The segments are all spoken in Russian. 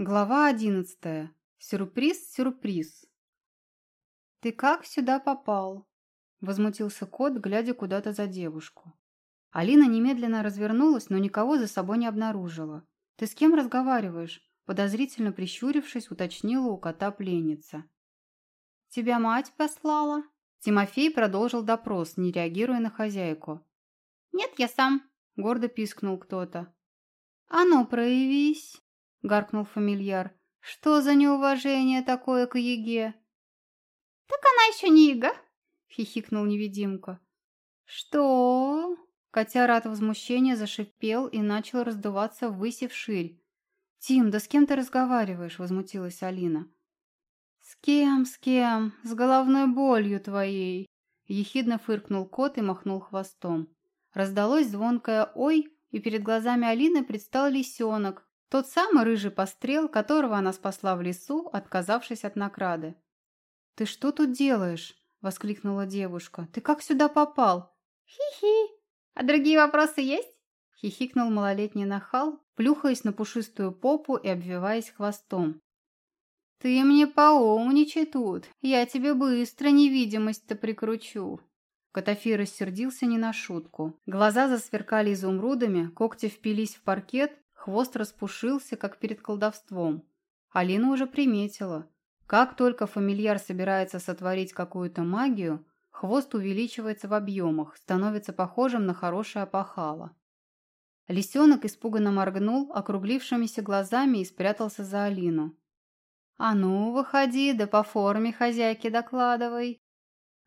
Глава одиннадцатая. Сюрприз, сюрприз. «Ты как сюда попал?» – возмутился кот, глядя куда-то за девушку. Алина немедленно развернулась, но никого за собой не обнаружила. «Ты с кем разговариваешь?» – подозрительно прищурившись, уточнила у кота пленница. «Тебя мать послала?» Тимофей продолжил допрос, не реагируя на хозяйку. «Нет, я сам», – гордо пискнул кто-то. «А ну, проявись!» — гаркнул фамильяр. «Что за неуважение такое к Еге?» «Так она еще не Ега!» — хихикнул невидимка. «Что?» Котяра от возмущения зашипел и начал раздуваться ввысь и вширь. «Тим, да с кем ты разговариваешь?» — возмутилась Алина. «С кем, с кем? С головной болью твоей!» Ехидно фыркнул кот и махнул хвостом. Раздалось звонкое «Ой!» и перед глазами Алины предстал лисенок, тот самый рыжий пострел, которого она спасла в лесу, отказавшись от накрады. «Ты что тут делаешь?» — воскликнула девушка. «Ты как сюда попал?» «Хи-хи! А другие вопросы есть?» — хихикнул малолетний нахал, плюхаясь на пушистую попу и обвиваясь хвостом. «Ты мне поумничай тут, я тебе быстро невидимость-то прикручу». Котофей рассердился не на шутку. Глаза засверкали изумрудами, когти впились в паркет, Хвост распушился, как перед колдовством. Алина уже приметила. Как только фамильяр собирается сотворить какую-то магию, хвост увеличивается в объемах, становится похожим на хорошее опахало. Лисенок испуганно моргнул округлившимися глазами и спрятался за Алину. «А ну, выходи, да по форме хозяйки докладывай!»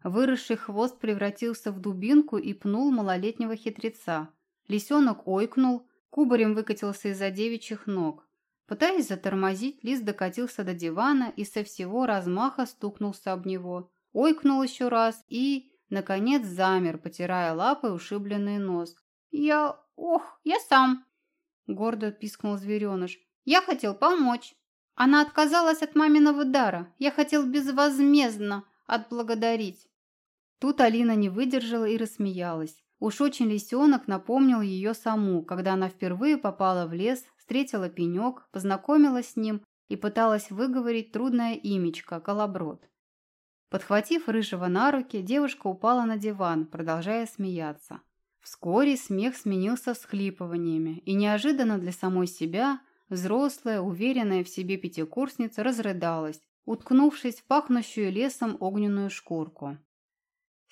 Выросший хвост превратился в дубинку и пнул малолетнего хитреца. Лисенок ойкнул, Кубарем выкатился из-за девичьих ног. Пытаясь затормозить, лис докатился до дивана и со всего размаха стукнулся об него. Ойкнул еще раз и, наконец, замер, потирая лапой ушибленный нос. «Я... ох, я сам!» Гордо пискнул звереныш. «Я хотел помочь. Она отказалась от маминого дара. Я хотел безвозмездно отблагодарить». Тут Алина не выдержала и рассмеялась. Уж очень лисенок напомнил ее саму, когда она впервые попала в лес, встретила пенек, познакомилась с ним и пыталась выговорить трудное имечко – колоброд. Подхватив рыжего на руки, девушка упала на диван, продолжая смеяться. Вскоре смех сменился всхлипываниями, и неожиданно для самой себя взрослая, уверенная в себе пятикурсница разрыдалась, уткнувшись в пахнущую лесом огненную шкурку.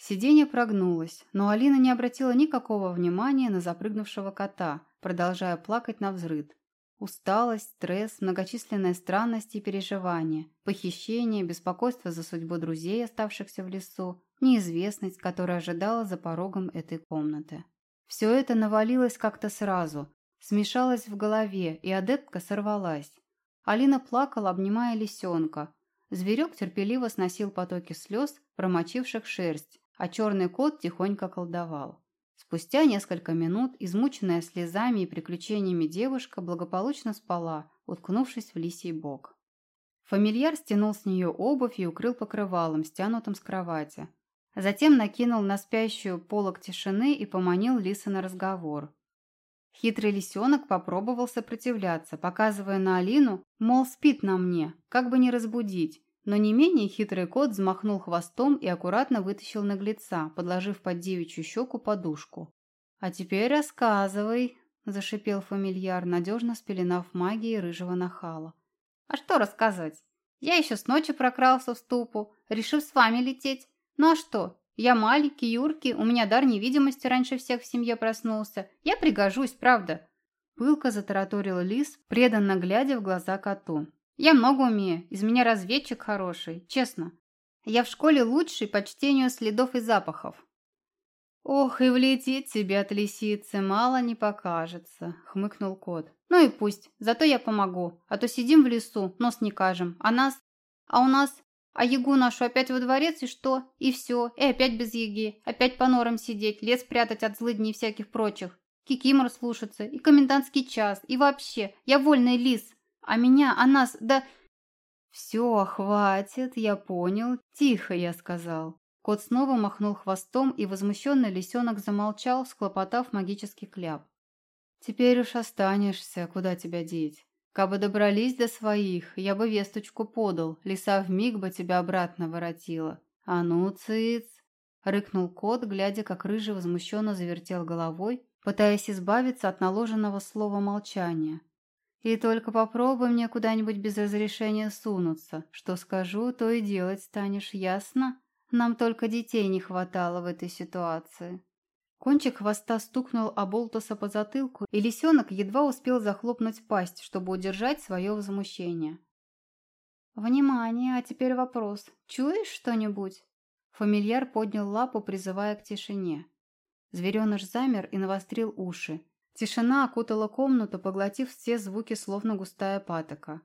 Сиденье прогнулось, но Алина не обратила никакого внимания на запрыгнувшего кота, продолжая плакать на взрыд. Усталость, стресс, многочисленные странности и переживания, похищение, беспокойство за судьбу друзей, оставшихся в лесу, неизвестность, которая ожидала за порогом этой комнаты. Все это навалилось как-то сразу, смешалось в голове, и адептка сорвалась. Алина плакала, обнимая лисенка. Зверек терпеливо сносил потоки слез, промочивших шерсть, а черный кот тихонько колдовал. Спустя несколько минут, измученная слезами и приключениями девушка благополучно спала, уткнувшись в лисий бок. Фамильяр стянул с нее обувь и укрыл покрывалом, стянутым с кровати. Затем накинул на спящую полок тишины и поманил лиса на разговор. Хитрый лисенок попробовал сопротивляться, показывая на Алину, мол, спит на мне, как бы не разбудить, но не менее хитрый кот взмахнул хвостом и аккуратно вытащил наглеца, подложив под девичью щеку подушку. «А теперь рассказывай», – зашипел фамильяр, надежно спеленав магией рыжего нахала. «А что рассказывать? Я еще с ночи прокрался в ступу, решив с вами лететь. Ну а что? Я маленький, юркий, у меня дар невидимости раньше всех в семье проснулся. Я пригожусь, правда?» Пылко затараторил лис, преданно глядя в глаза коту. Я много умею, из меня разведчик хороший, честно. Я в школе лучший по чтению следов и запахов. Ох, и влететь тебе от лисицы мало не покажется, хмыкнул кот. Ну и пусть, зато я помогу, а то сидим в лесу, нос не кажем, а нас... А у нас... А ягу нашу опять во дворец и что? И все, и опять без яги, опять по норам сидеть, лес прятать от злыдней всяких прочих. Кикимор слушаться, и комендантский час, и вообще, я вольный лис, а меня, а нас, да...» «Все, хватит, я понял. Тихо, я сказал». Кот снова махнул хвостом, и возмущенный лисенок замолчал, схлопотав магический кляп. «Теперь уж останешься, куда тебя деть. Кабы добрались до своих, я бы весточку подал, лиса вмиг бы тебя обратно воротила. А ну, цыц!» — рыкнул кот, глядя, как рыжий возмущенно завертел головой, пытаясь избавиться от наложенного слова молчания. «И только попробуй мне куда-нибудь без разрешения сунуться. Что скажу, то и делать станешь, ясно? Нам только детей не хватало в этой ситуации». Кончик хвоста стукнул об Олтоса по затылку, и лисенок едва успел захлопнуть пасть, чтобы удержать свое возмущение. «Внимание, а теперь вопрос. Чуешь что-нибудь?» Фамильяр поднял лапу, призывая к тишине. Звереныш замер и навострил уши. Тишина окутала комнату, поглотив все звуки, словно густая патока.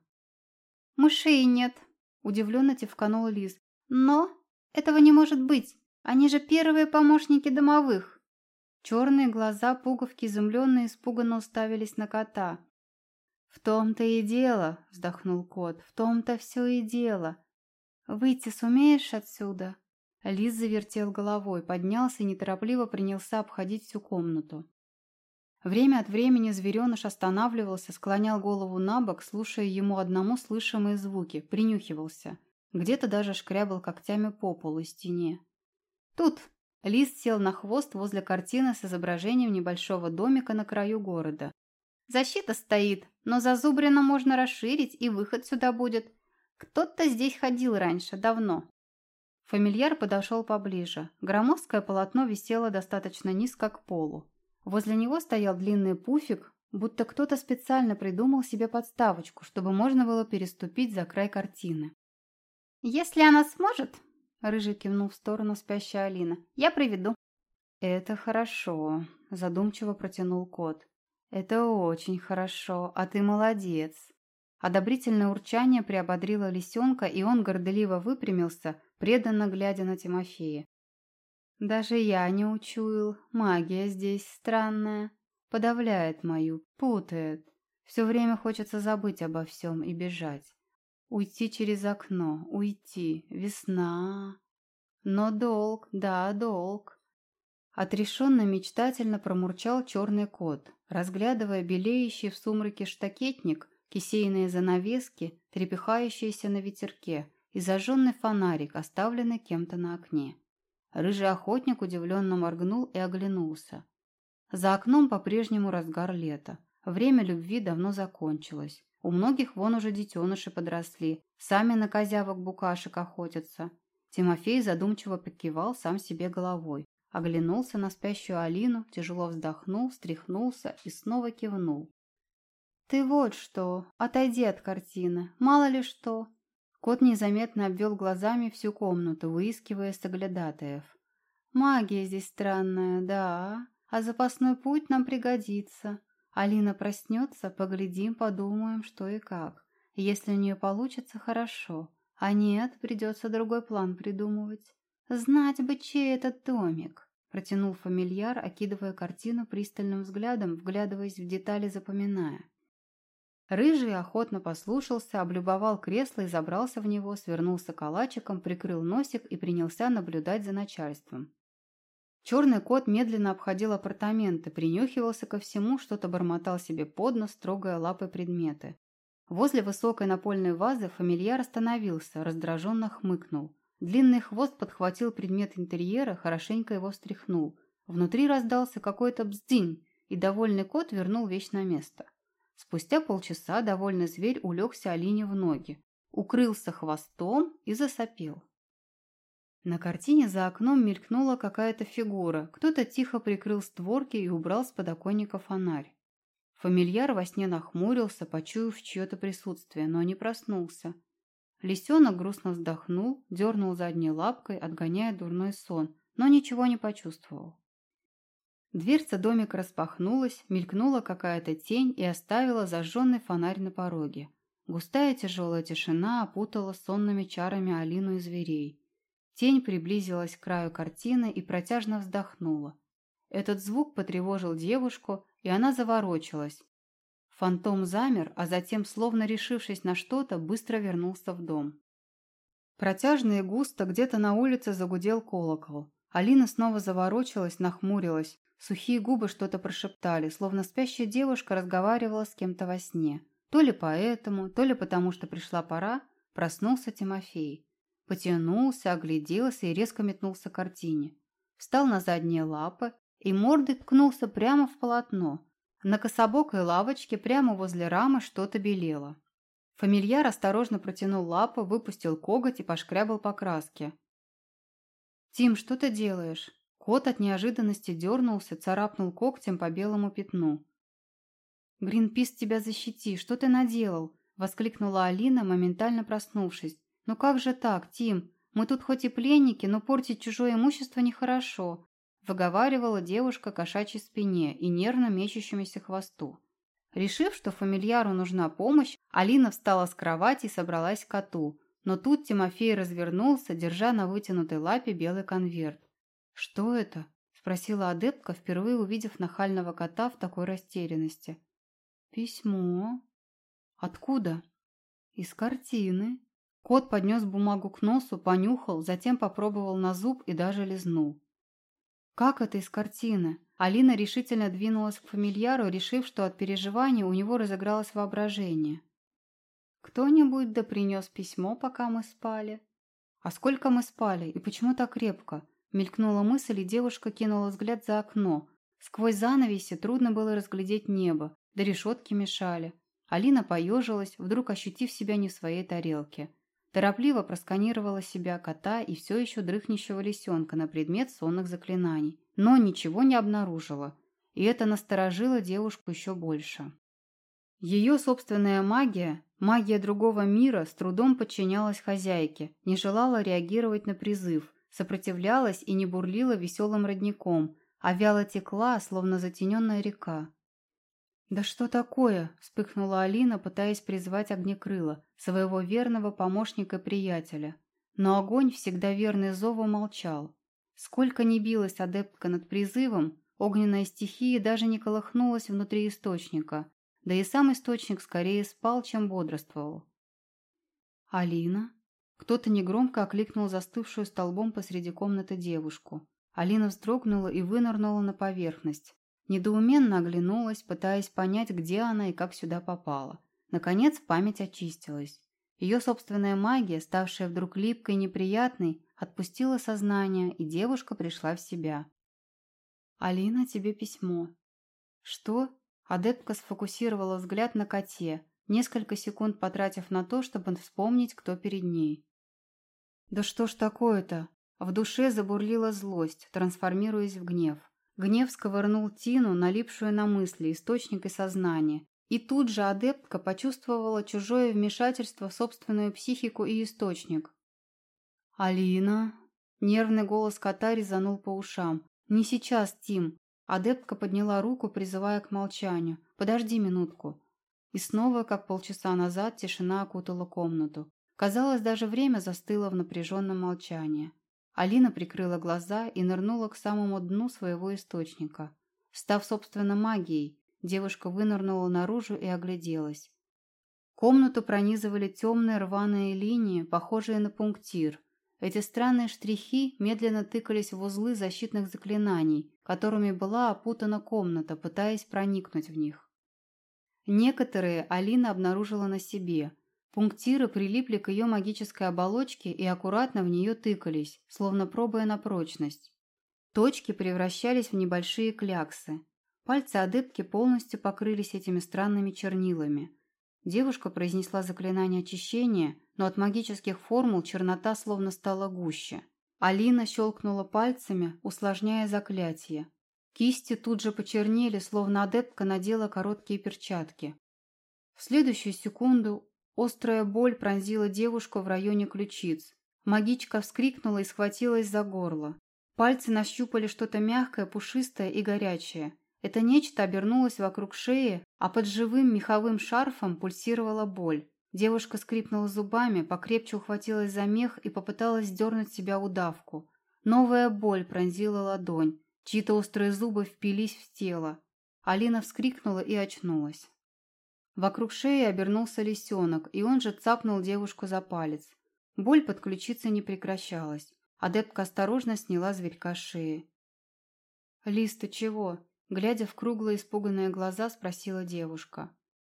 «Мышей нет», – удивленно тевканул лис. «Но этого не может быть. Они же первые помощники домовых». Черные глаза пуговки изумленно и испуганно уставились на кота. «В том-то и дело», — вздохнул кот, — «в том-то все и дело. Выйти сумеешь отсюда?» Лис завертел головой, поднялся и неторопливо принялся обходить всю комнату. Время от времени звереныш останавливался, склонял голову на бок, слушая ему одному слышимые звуки, принюхивался. Где-то даже шкрябал когтями по полу и стене. «Тут!» Лис сел на хвост возле картины с изображением небольшого домика на краю города. «Защита стоит, но зазубрено можно расширить, и выход сюда будет. Кто-то здесь ходил раньше, давно». Фамильяр подошел поближе. Громоздкое полотно висело достаточно низко к полу. Возле него стоял длинный пуфик, будто кто-то специально придумал себе подставочку, чтобы можно было переступить за край картины. «Если она сможет, Рыжий кивнул в сторону спящей Алины. «Я приведу». «Это хорошо», – задумчиво протянул кот. «Это очень хорошо, а ты молодец». Одобрительное урчание приободрило лисенка, и он горделиво выпрямился, преданно глядя на Тимофея. «Даже я не учуял. Магия здесь странная. Подавляет мою, путает. Все время хочется забыть обо всем и бежать. Уйти через окно, уйти, весна. Но долг, да, долг. Отрешенно мечтательно промурчал черный кот, разглядывая белеющий в сумраке штакетник, кисейные занавески, трепехающиеся на ветерке и зажженный фонарик, оставленный кем-то на окне. Рыжий охотник удивленно моргнул и оглянулся. За окном по-прежнему разгар лета. Время любви давно закончилось. У многих вон уже детеныши подросли, сами на козявок-букашек охотятся. Тимофей задумчиво покивал сам себе головой, оглянулся на спящую Алину, тяжело вздохнул, встряхнулся и снова кивнул. «Ты вот что, отойди от картины, мало ли что». Кот незаметно обвел глазами всю комнату, выискивая соглядатаев. «Магия здесь странная, да, а запасной путь нам пригодится. Алина проснется, поглядим, подумаем, что и как. Если у нее получится, хорошо. А нет, придется другой план придумывать. Знать бы, чей этот домик. Протянул фамильяр, окидывая картину пристальным взглядом, вглядываясь в детали, запоминая. Рыжий охотно послушался, облюбовал кресло и забрался в него, свернулся калачиком, прикрыл носик и принялся наблюдать за начальством. Черный кот медленно обходил апартаменты, принюхивался ко всему, что-то бормотал себе под нос, трогая лапой предметы. Возле высокой напольной вазы фамильяр остановился, раздраженно хмыкнул. Длинный хвост подхватил предмет интерьера, хорошенько его встряхнул. Внутри раздался какой-то бздинь, и довольный кот вернул вещь на место. Спустя полчаса довольный зверь улегся Алине в ноги, укрылся хвостом и засопел. На картине за окном мелькнула какая-то фигура. Кто-то тихо прикрыл створки и убрал с подоконника фонарь. Фамильяр во сне нахмурился, почуяв чье-то присутствие, но не проснулся. Лисенок грустно вздохнул, дернул задней лапкой, отгоняя дурной сон, но ничего не почувствовал. Дверца домика распахнулась, мелькнула какая-то тень и оставила зажженный фонарь на пороге. Густая тяжелая тишина опутала сонными чарами Алину и зверей. Тень приблизилась к краю картины и протяжно вздохнула. Этот звук потревожил девушку, и она заворочилась. Фантом замер, а затем, словно решившись на что-то, быстро вернулся в дом. Протяжно и густо где-то на улице загудел колокол. Алина снова заворочилась, нахмурилась. Сухие губы что-то прошептали, словно спящая девушка разговаривала с кем-то во сне. То ли поэтому, то ли потому, что пришла пора, проснулся Тимофей. Потянулся, огляделся и резко метнулся к картине. Встал на задние лапы и мордой ткнулся прямо в полотно. На кособокой лавочке прямо возле рамы что-то белело. Фамильяр осторожно протянул лапу, выпустил коготь и пошкрябал по краске. «Тим, что ты делаешь?» Кот от неожиданности дернулся, царапнул когтем по белому пятну. «Гринпис тебя защити! Что ты наделал?» – воскликнула Алина, моментально проснувшись. «Ну как же так, Тим? Мы тут хоть и пленники, но портить чужое имущество нехорошо», – выговаривала девушка кошачьей спине и нервно мечущемуся хвосту. Решив, что фамильяру нужна помощь, Алина встала с кровати и собралась к коту. Но тут Тимофей развернулся, держа на вытянутой лапе белый конверт. «Что это?» – спросила адептка, впервые увидев нахального кота в такой растерянности. «Письмо. Откуда?» «Из картины». Кот поднес бумагу к носу, понюхал, затем попробовал на зуб и даже лизнул. «Как это из картины?» Алина решительно двинулась к фамильяру, решив, что от переживания у него разыгралось воображение. «Кто-нибудь да принес письмо, пока мы спали?» «А сколько мы спали? И почему так крепко?» Мелькнула мысль, и девушка кинула взгляд за окно. Сквозь занавеси трудно было разглядеть небо, да решетки мешали. Алина поежилась, вдруг ощутив себя не в своей тарелке. Торопливо просканировала себя кота и все еще дрыхнущего лисенка на предмет сонных заклинаний, но ничего не обнаружила, и это насторожило девушку еще больше. Ее собственная магия, магия другого мира, с трудом подчинялась хозяйке, не желала реагировать на призыв, сопротивлялась и не бурлила веселым родником, а вяло текла, словно затененная река. «Да что такое?» – вспыхнула Алина, пытаясь призвать огнекрыла, своего верного помощника-приятеля. Но огонь, всегда верный зову, молчал. Сколько ни билась адептка над призывом, огненная стихия даже не колыхнулась внутри источника, да и сам источник скорее спал, чем бодрствовал. «Алина?» Кто-то негромко окликнул застывшую столбом посреди комнаты девушку. Алина вздрогнула и вынырнула на поверхность. Недоуменно оглянулась, пытаясь понять, где она и как сюда попала. Наконец память очистилась. Ее собственная магия, ставшая вдруг липкой и неприятной, отпустила сознание, и девушка пришла в себя. «Алина, тебе письмо». «Что?» Адепка сфокусировала взгляд на коте, несколько секунд потратив на то, чтобы вспомнить, кто перед ней. «Да что ж такое-то?» В душе забурлила злость, трансформируясь в гнев. Гнев сковырнул Тину, налипшую на мысли, источник и сознание. И тут же адептка почувствовала чужое вмешательство в собственную психику и источник. «Алина?» Нервный голос кота резанул по ушам. «Не сейчас, Тим!» Адептка подняла руку, призывая к молчанию. «Подожди минутку». И снова, как полчаса назад, тишина окутала комнату. Казалось, даже время застыло в напряженном молчании. Алина прикрыла глаза и нырнула к самому дну своего источника. Став, собственно, магией, девушка вынырнула наружу и огляделась. Комнату пронизывали темные рваные линии, похожие на пунктир. Эти странные штрихи медленно тыкались в узлы защитных заклинаний, которыми была опутана комната, пытаясь проникнуть в них. Некоторые Алина обнаружила на себе – Пунктиры прилипли к ее магической оболочке и аккуратно в нее тыкались, словно пробуя на прочность. Точки превращались в небольшие кляксы. Пальцы адептки полностью покрылись этими странными чернилами. Девушка произнесла заклинание очищения, но от магических формул чернота словно стала гуще. Алина щелкнула пальцами, усложняя заклятие. Кисти тут же почернели, словно адептка надела короткие перчатки. В следующую секунду Острая боль пронзила девушку в районе ключиц. Магичка вскрикнула и схватилась за горло. Пальцы нащупали что-то мягкое, пушистое и горячее. Это нечто обернулось вокруг шеи, а под живым меховым шарфом пульсировала боль. Девушка скрипнула зубами, покрепче ухватилась за мех и попыталась сдернуть себя удавку. Новая боль пронзила ладонь. Чьи-то острые зубы впились в тело. Алина вскрикнула и очнулась. Вокруг шеи обернулся лисенок, и он же цапнул девушку за палец. Боль под ключицей не прекращалась. Адепка осторожно сняла зверька с шеи. «Лис, ты чего?» Глядя в круглые испуганные глаза, спросила девушка.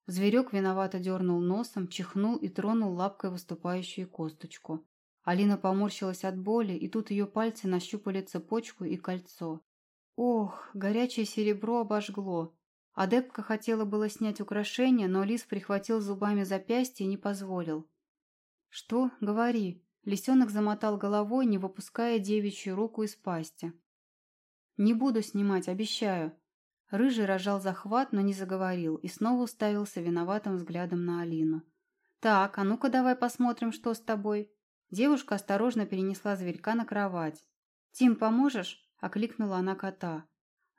Зверек виновато дернул носом, чихнул и тронул лапкой выступающую косточку. Алина поморщилась от боли, и тут ее пальцы нащупали цепочку и кольцо. Ох, горячее серебро обожгло. Адепка хотела было снять украшение, но Лис прихватил зубами запястье и не позволил. «Что? Говори». Лисенок замотал головой, не выпуская девичью руку из пасти. «Не буду снимать, обещаю». Рыжий рожал захват, но не заговорил и снова уставился виноватым взглядом на Алину. «Так, а ну-ка давай посмотрим, что с тобой». Девушка осторожно перенесла зверька на кровать. «Тим, поможешь?» – окликнула она кота.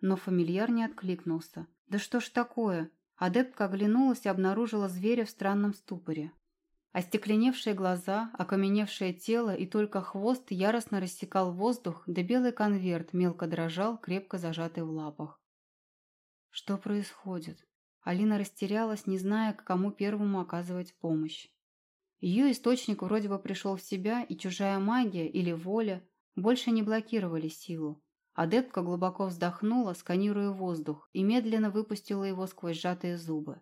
Но фамильяр не откликнулся. «Да что ж такое?» Адепка оглянулась и обнаружила зверя в странном ступоре. Остекленевшие глаза, окаменевшее тело и только хвост яростно рассекал воздух, да белый конверт мелко дрожал, крепко зажатый в лапах. Что происходит? Алина растерялась, не зная, к кому первому оказывать помощь. Ее источник вроде бы пришел в себя, и чужая магия или воля больше не блокировали силу. Адепка глубоко вздохнула, сканируя воздух, и медленно выпустила его сквозь сжатые зубы.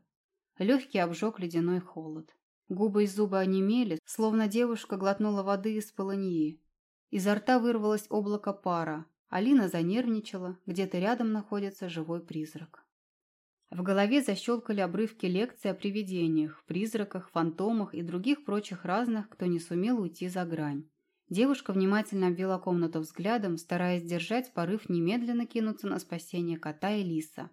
Легкий обжег ледяной холод. Губы и зубы онемели, словно девушка глотнула воды из полыньи. Изо рта вырвалось облако пара. Алина занервничала, где-то рядом находится живой призрак. В голове защелкали обрывки лекций о привидениях, призраках, фантомах и других прочих разных, кто не сумел уйти за грань. Девушка внимательно обвела комнату взглядом, стараясь держать порыв немедленно кинуться на спасение кота и лиса.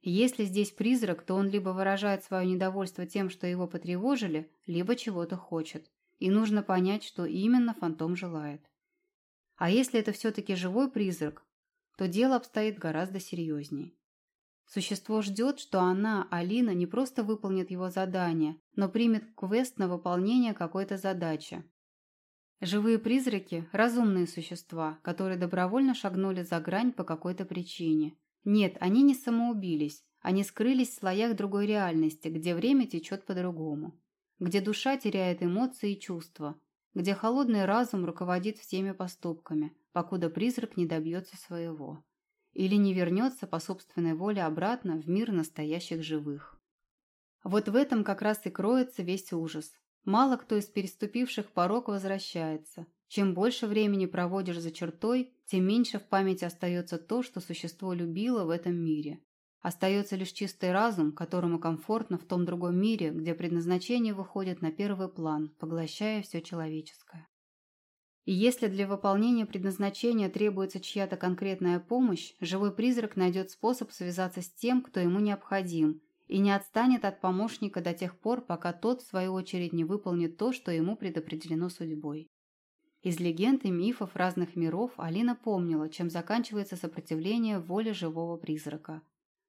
Если здесь призрак, то он либо выражает свое недовольство тем, что его потревожили, либо чего-то хочет. И нужно понять, что именно фантом желает. А если это все-таки живой призрак, то дело обстоит гораздо серьезнее. Существо ждет, что она, Алина, не просто выполнит его задание, но примет квест на выполнение какой-то задачи. Живые призраки – разумные существа, которые добровольно шагнули за грань по какой-то причине. Нет, они не самоубились, они скрылись в слоях другой реальности, где время течет по-другому, где душа теряет эмоции и чувства, где холодный разум руководит всеми поступками, покуда призрак не добьется своего или не вернется по собственной воле обратно в мир настоящих живых. Вот в этом как раз и кроется весь ужас. Мало кто из переступивших порог возвращается. Чем больше времени проводишь за чертой, тем меньше в памяти остается то, что существо любило в этом мире. Остается лишь чистый разум, которому комфортно в том другом мире, где предназначение выходит на первый план, поглощая все человеческое. И если для выполнения предназначения требуется чья-то конкретная помощь, живой призрак найдет способ связаться с тем, кто ему необходим, и не отстанет от помощника до тех пор, пока тот, в свою очередь, не выполнит то, что ему предопределено судьбой. Из легенд и мифов разных миров Алина помнила, чем заканчивается сопротивление воле живого призрака.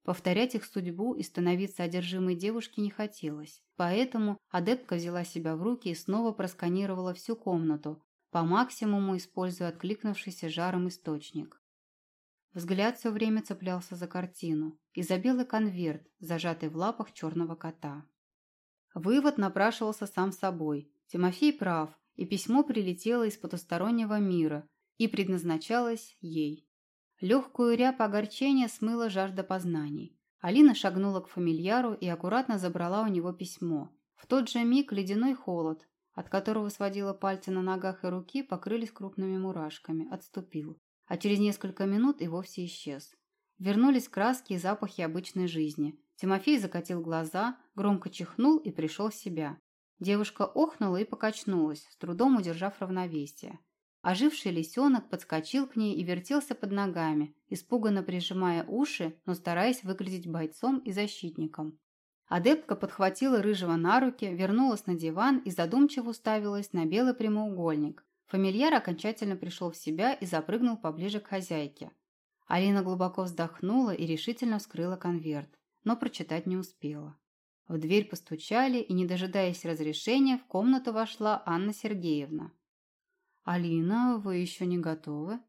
Повторять их судьбу и становиться одержимой девушке не хотелось, поэтому адептка взяла себя в руки и снова просканировала всю комнату, по максимуму используя откликнувшийся жаром источник. Взгляд все время цеплялся за картину и за белый конверт, зажатый в лапах черного кота. Вывод напрашивался сам собой. Тимофей прав, и письмо прилетело из потустороннего мира и предназначалось ей. Легкую рябь огорчения смыла жажда познаний. Алина шагнула к фамильяру и аккуратно забрала у него письмо. В тот же миг ледяной холод, от которого сводила пальцы на ногах и руки, покрылись крупными мурашками, отступил, а через несколько минут и вовсе исчез. Вернулись краски и запахи обычной жизни. Тимофей закатил глаза, громко чихнул и пришел в себя. Девушка охнула и покачнулась, с трудом удержав равновесие. Оживший лисенок подскочил к ней и вертелся под ногами, испуганно прижимая уши, но стараясь выглядеть бойцом и защитником. Адепка подхватила рыжего на руки, вернулась на диван и задумчиво уставилась на белый прямоугольник. Фамильяр окончательно пришел в себя и запрыгнул поближе к хозяйке. Алина глубоко вздохнула и решительно вскрыла конверт, но прочитать не успела. В дверь постучали, и, не дожидаясь разрешения, в комнату вошла Анна Сергеевна. «Алина, вы еще не готовы?»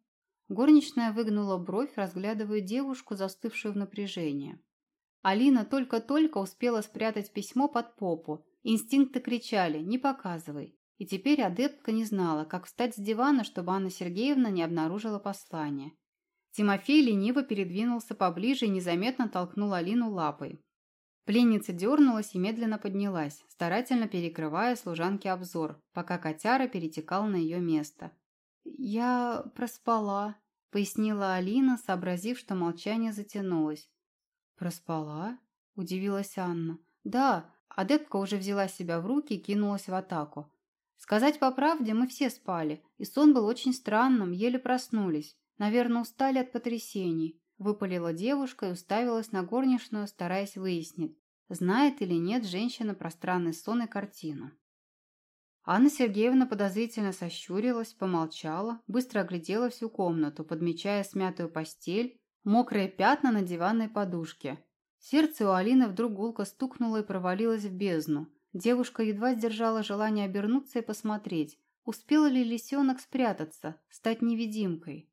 Горничная выгнула бровь, разглядывая девушку, застывшую в напряжении. Алина только-только успела спрятать письмо под попу. Инстинкты кричали «не показывай». И теперь адептка не знала, как встать с дивана, чтобы Анна Сергеевна не обнаружила послание. Тимофей лениво передвинулся поближе и незаметно толкнул Алину лапой. Пленница дернулась и медленно поднялась, старательно перекрывая служанке обзор, пока котяра перетекал на ее место. «Я проспала», — пояснила Алина, сообразив, что молчание затянулось. «Проспала?» — удивилась Анна. «Да, адептка уже взяла себя в руки и кинулась в атаку. Сказать по правде, мы все спали, и сон был очень странным, еле проснулись. Наверное, устали от потрясений. Выпалила девушка и уставилась на горничную, стараясь выяснить, знает или нет женщина про странный сон и картину. Анна Сергеевна подозрительно сощурилась, помолчала, быстро оглядела всю комнату, подмечая смятую постель, мокрые пятна на диванной подушке. Сердце у Алины вдруг гулко стукнуло и провалилось в бездну. Девушка едва сдержала желание обернуться и посмотреть, успел ли лисенок спрятаться, стать невидимкой.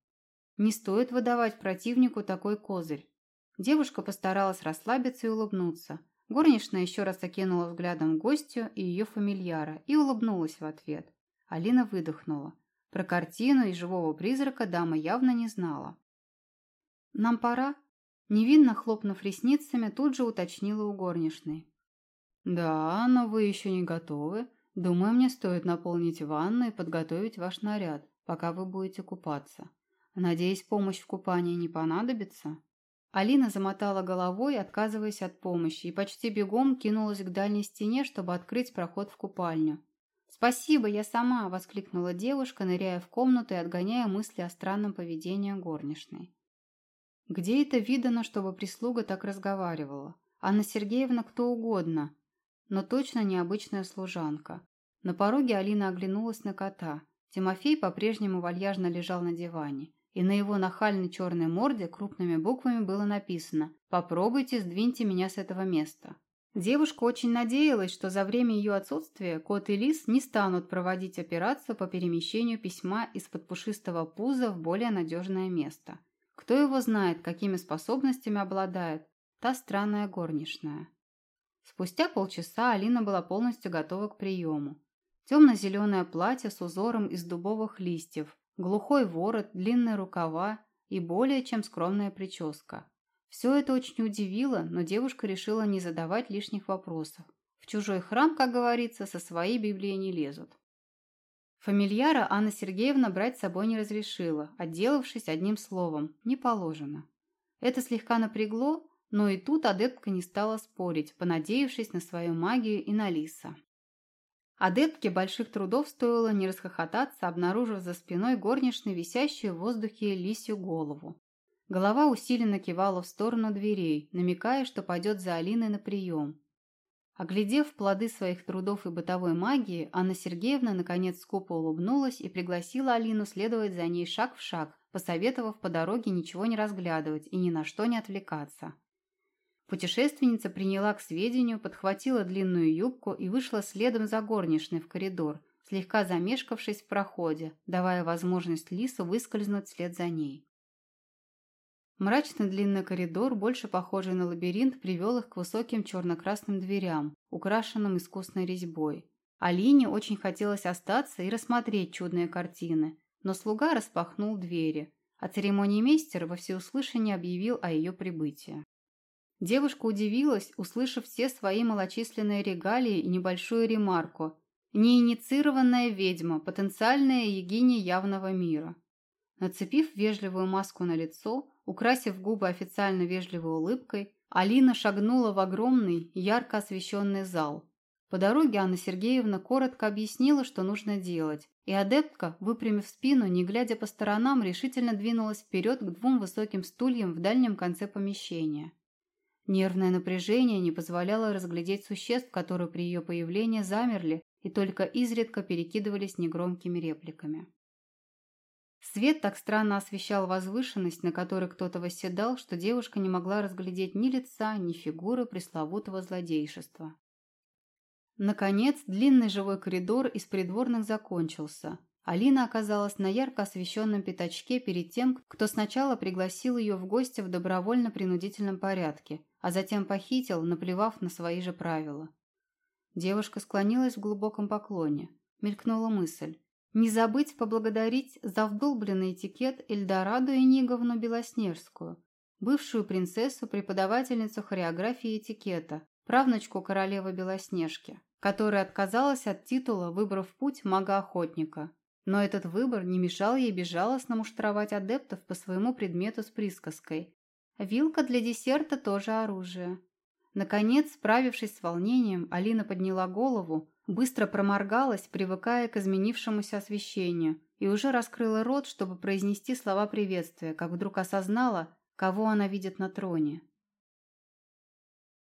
Не стоит выдавать противнику такой козырь. Девушка постаралась расслабиться и улыбнуться. Горничная еще раз окинула взглядом гостью и ее фамильяра и улыбнулась в ответ. Алина выдохнула. Про картину и живого призрака дама явно не знала. «Нам пора?» Невинно хлопнув ресницами, тут же уточнила у горничной. «Да, но вы еще не готовы. Думаю, мне стоит наполнить ванну и подготовить ваш наряд, пока вы будете купаться. Надеюсь, помощь в купании не понадобится?» Алина замотала головой, отказываясь от помощи, и почти бегом кинулась к дальней стене, чтобы открыть проход в купальню. «Спасибо, я сама!» – воскликнула девушка, ныряя в комнату и отгоняя мысли о странном поведении горничной. Где это видано, чтобы прислуга так разговаривала? Анна Сергеевна кто угодно, но точно необычная служанка. На пороге Алина оглянулась на кота. Тимофей по-прежнему вальяжно лежал на диване и на его нахальной черной морде крупными буквами было написано «Попробуйте, сдвиньте меня с этого места». Девушка очень надеялась, что за время ее отсутствия кот и лис не станут проводить операцию по перемещению письма из-под пушистого пуза в более надежное место. Кто его знает, какими способностями обладает та странная горничная. Спустя полчаса Алина была полностью готова к приему. Темно-зеленое платье с узором из дубовых листьев, глухой ворот, длинные рукава и более чем скромная прическа. Все это очень удивило, но девушка решила не задавать лишних вопросов. В чужой храм, как говорится, со своей Библией не лезут. Фамильяра Анна Сергеевна брать с собой не разрешила, отделавшись одним словом «не положено». Это слегка напрягло, но и тут адептка не стала спорить, понадеявшись на свою магию и на лиса. Адептке больших трудов стоило не расхохотаться, обнаружив за спиной горничной висящую в воздухе лисью голову. Голова усиленно кивала в сторону дверей, намекая, что пойдет за Алиной на прием. Оглядев плоды своих трудов и бытовой магии, Анна Сергеевна наконец скупо улыбнулась и пригласила Алину следовать за ней шаг в шаг, посоветовав по дороге ничего не разглядывать и ни на что не отвлекаться. Путешественница приняла к сведению, подхватила длинную юбку и вышла следом за горничной в коридор, слегка замешкавшись в проходе, давая возможность Лису выскользнуть вслед за ней. Мрачный длинный коридор, больше похожий на лабиринт, привел их к высоким черно-красным дверям, украшенным искусной резьбой. Алине очень хотелось остаться и рассмотреть чудные картины, но слуга распахнул двери, а церемониймейстер во всеуслышание объявил о ее прибытии. Девушка удивилась, услышав все свои малочисленные регалии и небольшую ремарку. Неинициированная ведьма, потенциальная егиня явного мира. Нацепив вежливую маску на лицо, украсив губы официально вежливой улыбкой, Алина шагнула в огромный, ярко освещенный зал. По дороге Анна Сергеевна коротко объяснила, что нужно делать, и адептка, выпрямив спину, не глядя по сторонам, решительно двинулась вперед к двум высоким стульям в дальнем конце помещения. Нервное напряжение не позволяло разглядеть существ, которые при ее появлении замерли и только изредка перекидывались негромкими репликами. Свет так странно освещал возвышенность, на которой кто-то восседал, что девушка не могла разглядеть ни лица, ни фигуры пресловутого злодейшества. Наконец, длинный живой коридор из придворных закончился. Алина оказалась на ярко освещенном пятачке перед тем, кто сначала пригласил ее в гости в добровольно-принудительном порядке, а затем похитил, наплевав на свои же правила. Девушка склонилась в глубоком поклоне. Мелькнула мысль. Не забыть поблагодарить за вдолбленный этикет Эльдораду и Ниговну Белоснежскую, бывшую принцессу, преподавательницу хореографии и этикета, правнучку королевы Белоснежки, которая отказалась от титула, выбрав путь мага-охотника. Но этот выбор не мешал ей безжалостно муштровать адептов по своему предмету с присказкой. Вилка для десерта тоже оружие. Наконец, справившись с волнением, Алина подняла голову, быстро проморгалась, привыкая к изменившемуся освещению, и уже раскрыла рот, чтобы произнести слова приветствия, как вдруг осознала, кого она видит на троне.